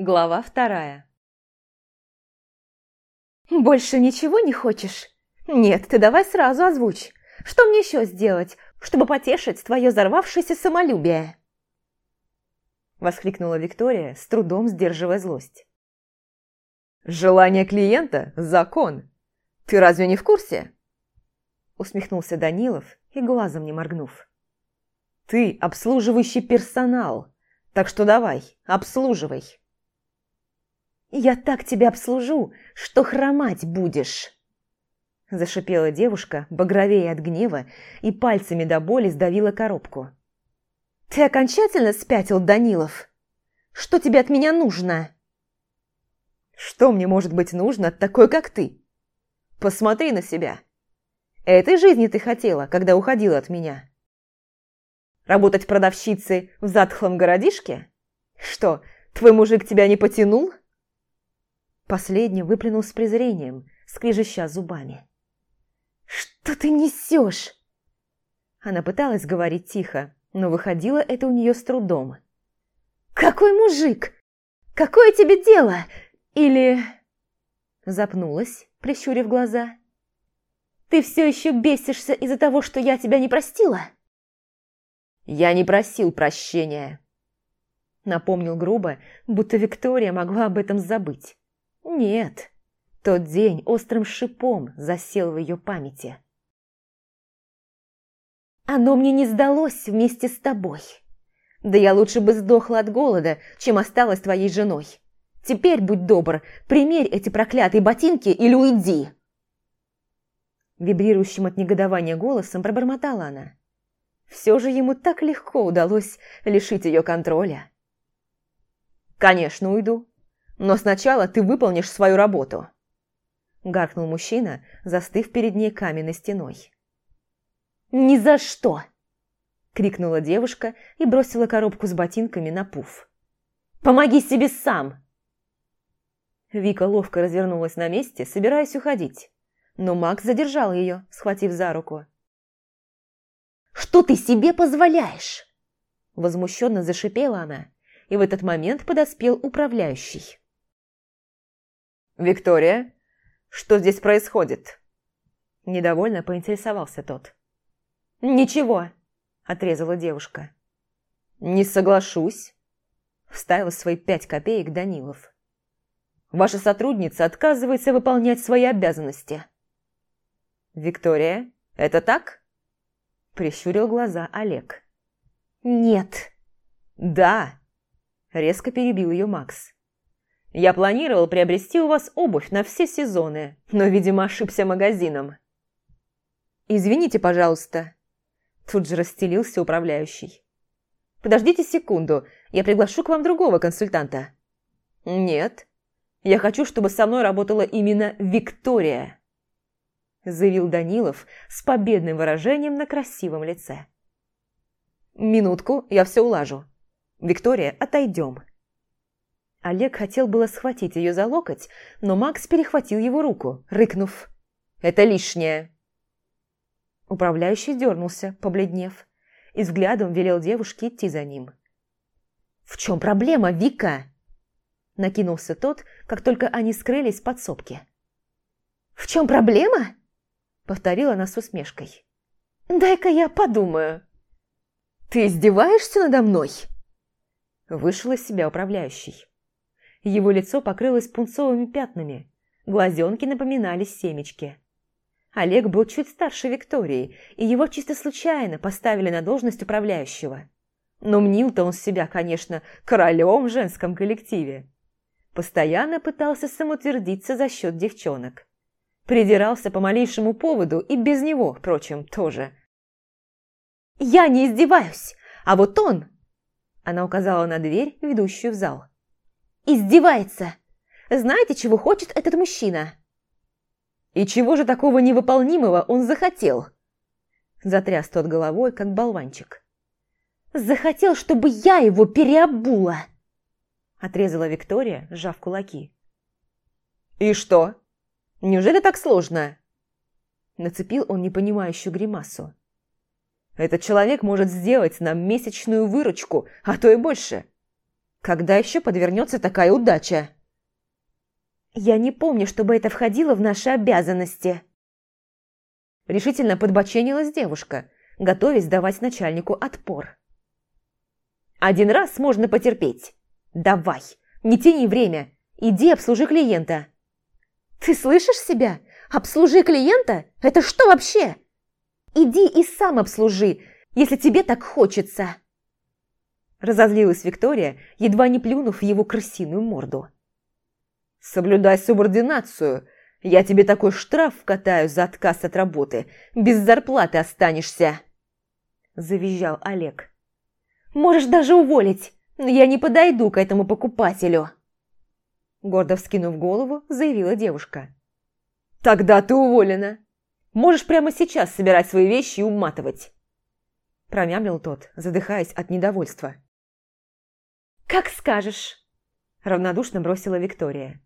Глава вторая. «Больше ничего не хочешь? Нет, ты давай сразу озвучь. Что мне еще сделать, чтобы потешить твое взорвавшееся самолюбие?» Воскликнула Виктория, с трудом сдерживая злость. «Желание клиента – закон. Ты разве не в курсе?» Усмехнулся Данилов и глазом не моргнув. «Ты обслуживающий персонал, так что давай, обслуживай». «Я так тебя обслужу, что хромать будешь!» Зашипела девушка, багровее от гнева, и пальцами до боли сдавила коробку. «Ты окончательно спятил, Данилов? Что тебе от меня нужно?» «Что мне может быть нужно от такой, как ты? Посмотри на себя. Этой жизни ты хотела, когда уходила от меня. Работать продавщицей в затхлом городишке? Что, твой мужик тебя не потянул?» Последний выплюнул с презрением, скрежеща зубами. «Что ты несешь?» Она пыталась говорить тихо, но выходило это у нее с трудом. «Какой мужик? Какое тебе дело? Или...» Запнулась, прищурив глаза. «Ты все еще бесишься из-за того, что я тебя не простила?» «Я не просил прощения», — напомнил грубо, будто Виктория могла об этом забыть. Нет, тот день острым шипом засел в ее памяти. Оно мне не сдалось вместе с тобой. Да я лучше бы сдохла от голода, чем осталась твоей женой. Теперь, будь добр, примерь эти проклятые ботинки или уйди!» Вибрирующим от негодования голосом пробормотала она. Все же ему так легко удалось лишить ее контроля. «Конечно, уйду. Но сначала ты выполнишь свою работу!» Гаркнул мужчина, застыв перед ней каменной стеной. «Ни за что!» Крикнула девушка и бросила коробку с ботинками на пуф. «Помоги себе сам!» Вика ловко развернулась на месте, собираясь уходить, но Макс задержал ее, схватив за руку. «Что ты себе позволяешь?» Возмущенно зашипела она, и в этот момент подоспел управляющий. «Виктория, что здесь происходит?» Недовольно поинтересовался тот. «Ничего», – отрезала девушка. «Не соглашусь», – вставил свои пять копеек Данилов. «Ваша сотрудница отказывается выполнять свои обязанности». «Виктория, это так?» – прищурил глаза Олег. «Нет». «Да», – резко перебил ее Макс. Я планировал приобрести у вас обувь на все сезоны, но, видимо, ошибся магазином». «Извините, пожалуйста». Тут же расстелился управляющий. «Подождите секунду, я приглашу к вам другого консультанта». «Нет, я хочу, чтобы со мной работала именно Виктория», заявил Данилов с победным выражением на красивом лице. «Минутку, я все улажу. Виктория, отойдем». Олег хотел было схватить ее за локоть, но Макс перехватил его руку, рыкнув. «Это лишнее!» Управляющий дернулся, побледнев, и взглядом велел девушке идти за ним. «В чем проблема, Вика?» Накинулся тот, как только они скрылись в подсобке. «В чем проблема?» Повторила она с усмешкой. «Дай-ка я подумаю». «Ты издеваешься надо мной?» Вышел из себя управляющий. Его лицо покрылось пунцовыми пятнами, глазенки напоминали семечки. Олег был чуть старше Виктории, и его чисто случайно поставили на должность управляющего. Но мнил-то он себя, конечно, королем в женском коллективе. Постоянно пытался самоутвердиться за счет девчонок. Придирался по малейшему поводу и без него, впрочем, тоже. «Я не издеваюсь, а вот он...» Она указала на дверь, ведущую в зал. Издевается. Знаете, чего хочет этот мужчина? И чего же такого невыполнимого он захотел? Затряс тот головой, как болванчик. Захотел, чтобы я его переобула. Отрезала Виктория, сжав кулаки. И что? Неужели так сложно? Нацепил он непонимающую гримасу. Этот человек может сделать нам месячную выручку, а то и больше. Когда еще подвернется такая удача? Я не помню, чтобы это входило в наши обязанности. Решительно подбоченилась девушка, готовясь давать начальнику отпор. Один раз можно потерпеть. Давай, не тяни время, иди обслужи клиента. Ты слышишь себя? Обслужи клиента? Это что вообще? Иди и сам обслужи, если тебе так хочется. Разозлилась Виктория, едва не плюнув в его крысиную морду. «Соблюдай субординацию. Я тебе такой штраф вкатаю за отказ от работы. Без зарплаты останешься!» Завизжал Олег. «Можешь даже уволить, но я не подойду к этому покупателю!» Гордо вскинув голову, заявила девушка. «Тогда ты уволена. Можешь прямо сейчас собирать свои вещи и уматывать!» Промямлил тот, задыхаясь от недовольства. «Как скажешь!» Равнодушно бросила Виктория.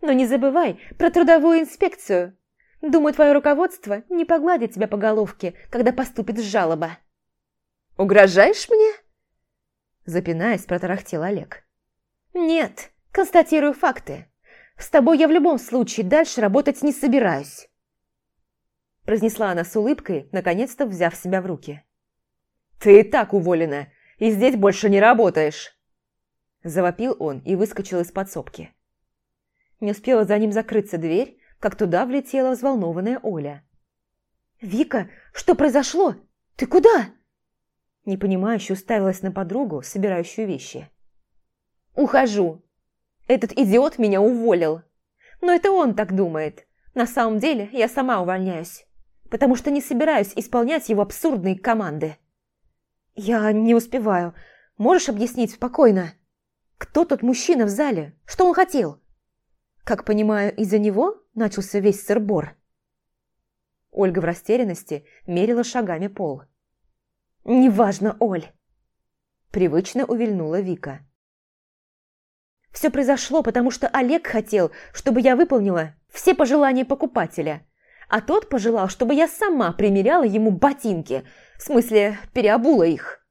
«Но не забывай про трудовую инспекцию. Думаю, твое руководство не погладит тебя по головке, когда поступит жалоба». «Угрожаешь мне?» Запинаясь, протарахтел Олег. «Нет, констатирую факты. С тобой я в любом случае дальше работать не собираюсь». Произнесла она с улыбкой, наконец-то взяв себя в руки. «Ты и так уволена и здесь больше не работаешь!» Завопил он и выскочил из подсобки. Не успела за ним закрыться дверь, как туда влетела взволнованная Оля. «Вика, что произошло? Ты куда?» Непонимающе уставилась на подругу, собирающую вещи. «Ухожу. Этот идиот меня уволил. Но это он так думает. На самом деле я сама увольняюсь, потому что не собираюсь исполнять его абсурдные команды». «Я не успеваю. Можешь объяснить спокойно? Кто тот мужчина в зале? Что он хотел?» «Как понимаю, из-за него начался весь сырбор?» Ольга в растерянности мерила шагами пол. «Неважно, Оль!» Привычно увильнула Вика. «Все произошло, потому что Олег хотел, чтобы я выполнила все пожелания покупателя, а тот пожелал, чтобы я сама примеряла ему ботинки, в смысле, переобула их.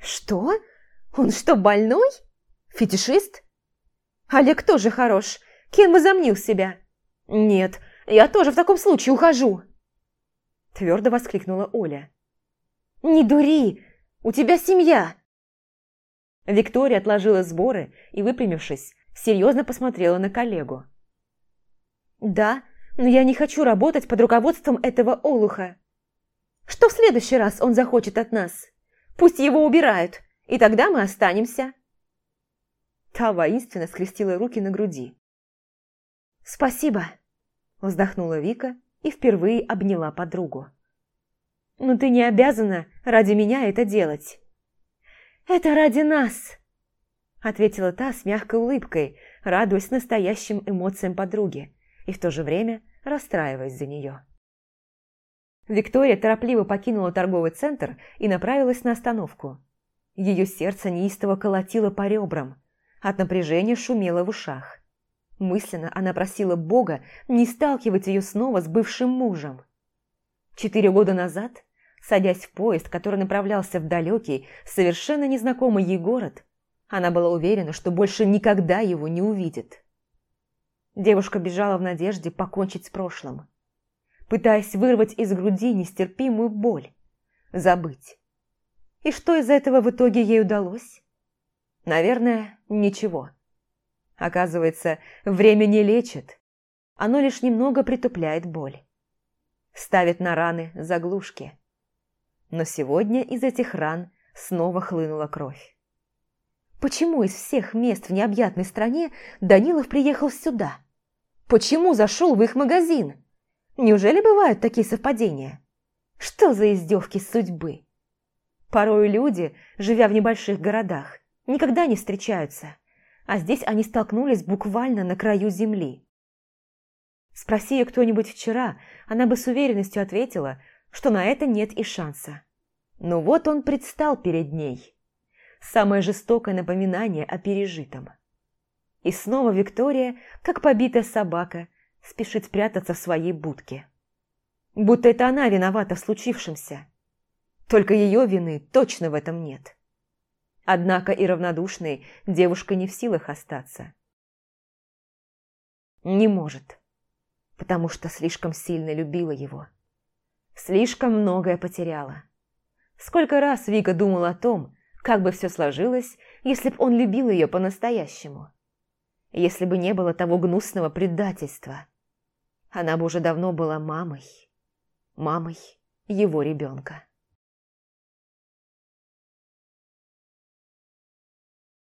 Что? Он что, больной? Фетишист? Олег тоже хорош. Кем возомнил себя? Нет, я тоже в таком случае ухожу. Твердо воскликнула Оля. Не дури, у тебя семья. Виктория отложила сборы и, выпрямившись, серьезно посмотрела на коллегу. «Да, но я не хочу работать под руководством этого олуха. Что в следующий раз он захочет от нас? Пусть его убирают, и тогда мы останемся». Та воинственно скрестила руки на груди. «Спасибо», – вздохнула Вика и впервые обняла подругу. «Но ты не обязана ради меня это делать». «Это ради нас», – ответила та с мягкой улыбкой, радуясь настоящим эмоциям подруги и в то же время расстраиваясь за нее. Виктория торопливо покинула торговый центр и направилась на остановку. Ее сердце неистово колотило по ребрам, от напряжения шумело в ушах. Мысленно она просила Бога не сталкивать ее снова с бывшим мужем. Четыре года назад, садясь в поезд, который направлялся в далекий, совершенно незнакомый ей город, она была уверена, что больше никогда его не увидит. Девушка бежала в надежде покончить с прошлым пытаясь вырвать из груди нестерпимую боль, забыть. И что из этого в итоге ей удалось? Наверное, ничего. Оказывается, время не лечит, оно лишь немного притупляет боль. Ставит на раны заглушки. Но сегодня из этих ран снова хлынула кровь. Почему из всех мест в необъятной стране Данилов приехал сюда? Почему зашел в их магазин? Неужели бывают такие совпадения? Что за издевки судьбы? Порой люди, живя в небольших городах, никогда не встречаются, а здесь они столкнулись буквально на краю земли. Спроси ее кто-нибудь вчера, она бы с уверенностью ответила, что на это нет и шанса. Но вот он предстал перед ней. Самое жестокое напоминание о пережитом. И снова Виктория, как побитая собака, спешит спрятаться в своей будке. Будто это она виновата в случившемся. Только ее вины точно в этом нет. Однако и равнодушной девушка не в силах остаться. Не может, потому что слишком сильно любила его. Слишком многое потеряла. Сколько раз Вика думала о том, как бы все сложилось, если бы он любил ее по-настоящему. Если бы не было того гнусного предательства. Она бы уже давно была мамой. Мамой его ребенка.